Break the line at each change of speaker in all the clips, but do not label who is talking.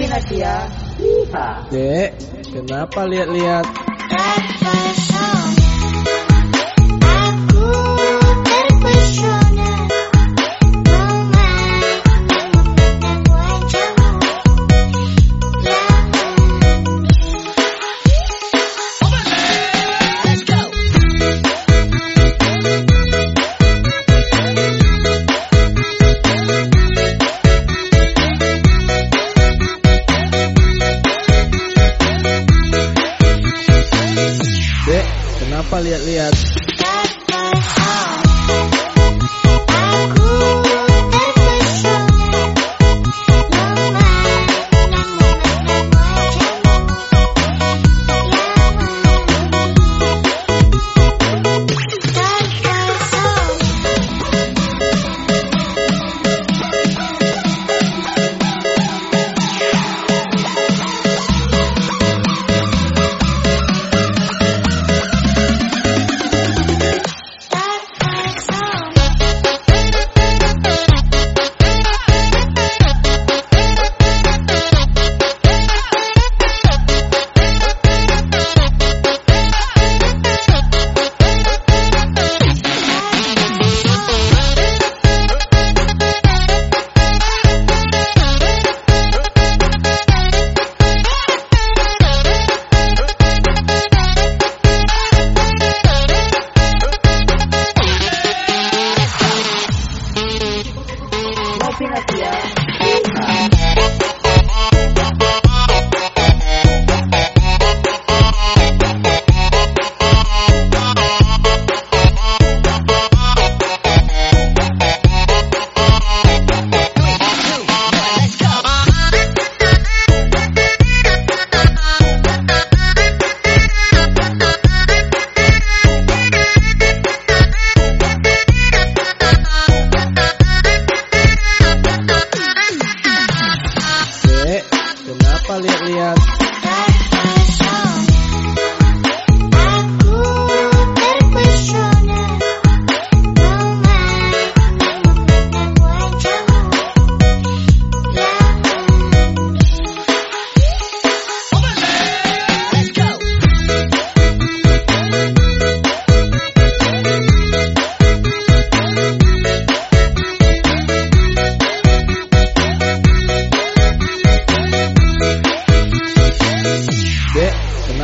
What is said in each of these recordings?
Nadia.
Dek, kenapa lihat-lihat? Kenapa lihat-lihat?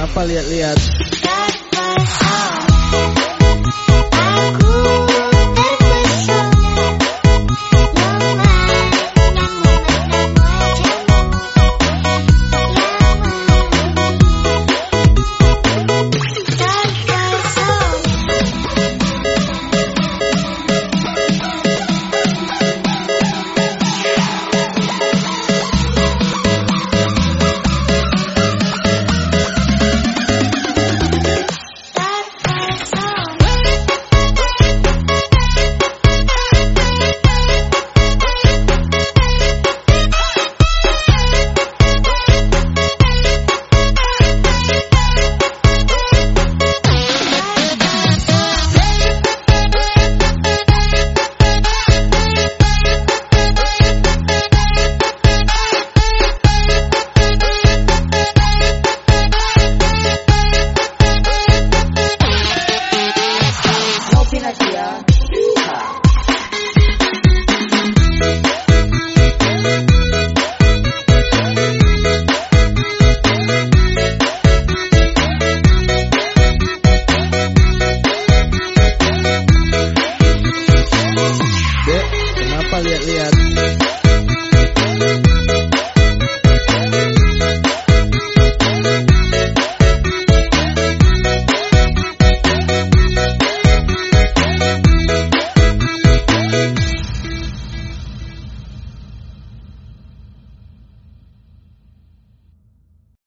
Kenapa lihat-lihat?